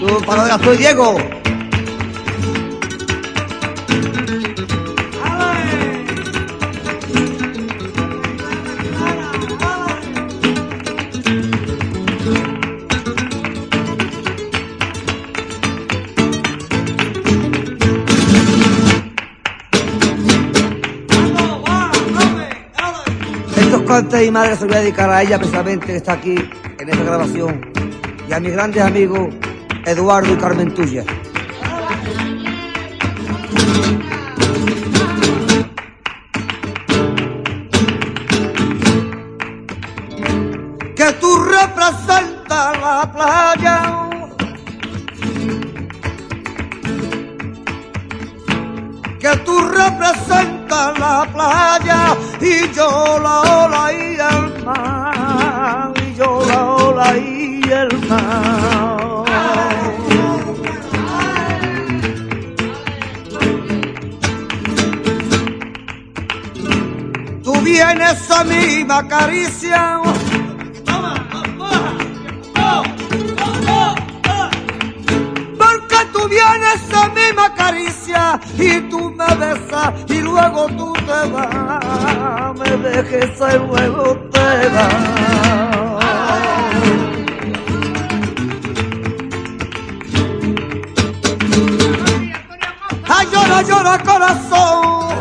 Tú, para soy Diego. Estos cantes y madre se voy a dedicar a ella precisamente que está aquí en esta grabación y a mis grandes amigos Eduardo y Carmen Tuya. Que tú representas la playa. Que tú representas la playa y yo la ola y el mar. Y yo la ola y el mar. Tú vienes a mí, me acaricia. Porque tú vienes a mí, me acaricia y tú me besas y luego tú te vas. Me dejes y luego te vas. Llora, corazón.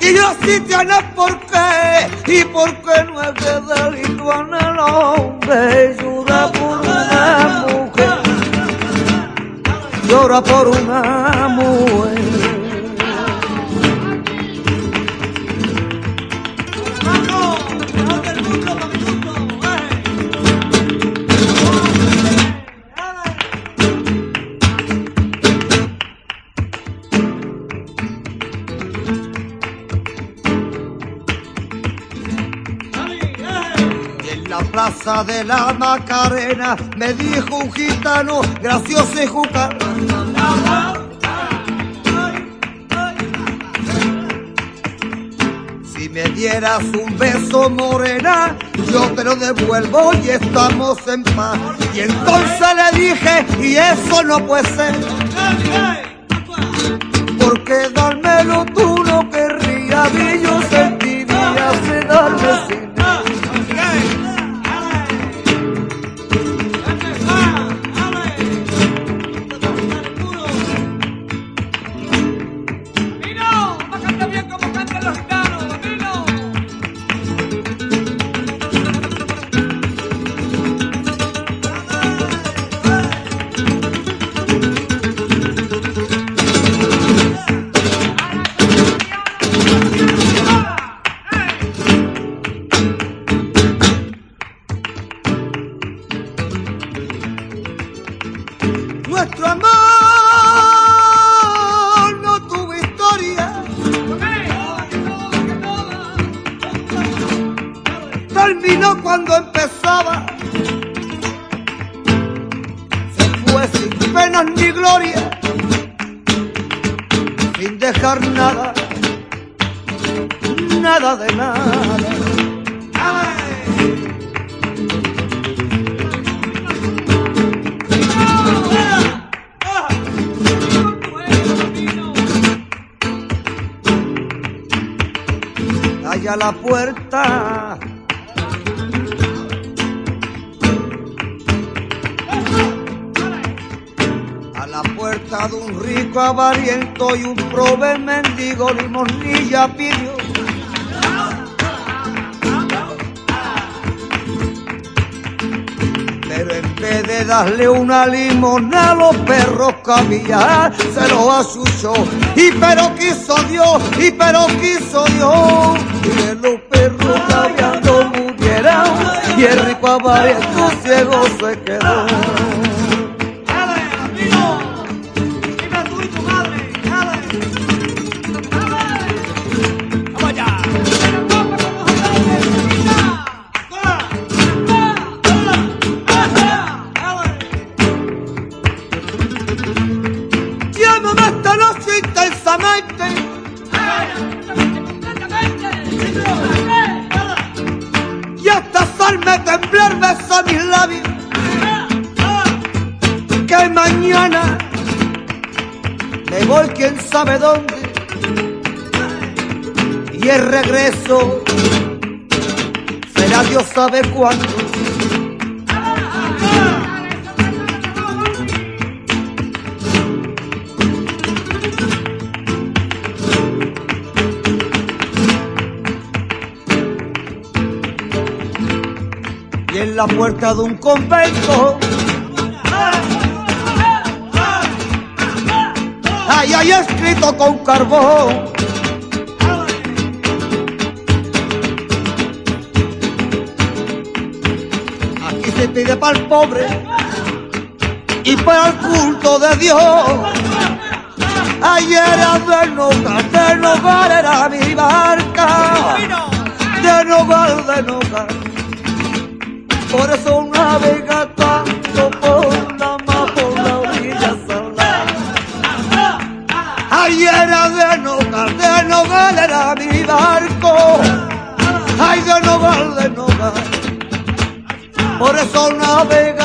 Y yo sí tienes por qué, y por qué no es de delito en el hombre, llora por una mujer, llora por una mujer. Plaza de la Macarena me dijo un gitano gracioso y jucar. Si me dieras un beso morena, yo te lo devuelvo y estamos en paz. Y entonces le dije, y eso no puede ser, porque dármelo Nuestro amor no tuvo historia, terminó cuando empezaba. Se fue sin penas ni gloria, sin dejar nada, nada de nada. Allá la puerta. A la puerta de un rico avariento y un prove mendigo limonilla pidió. De darle una limona a los perros cabía, se lo asuchó. Y pero quiso Dios, y pero quiso Dios, que los perros caviando murieran, y el rico avariento ciego se quedó. Beso mis labios. Que mañana me voy quién sabe dónde y el regreso será Dios sabe cuándo. En la puerta de un convento Ahí hay escrito con carbón Aquí se pide para el pobre y para el culto de Dios. Ayer era de nogal, de nogal era mi barca, de nogal, de nogal. Por eso navega tanto por la mar, por la orilla sola. Ayer era de nogal, de nogal era mi barco, ay de nogal, de nogal. Por eso navega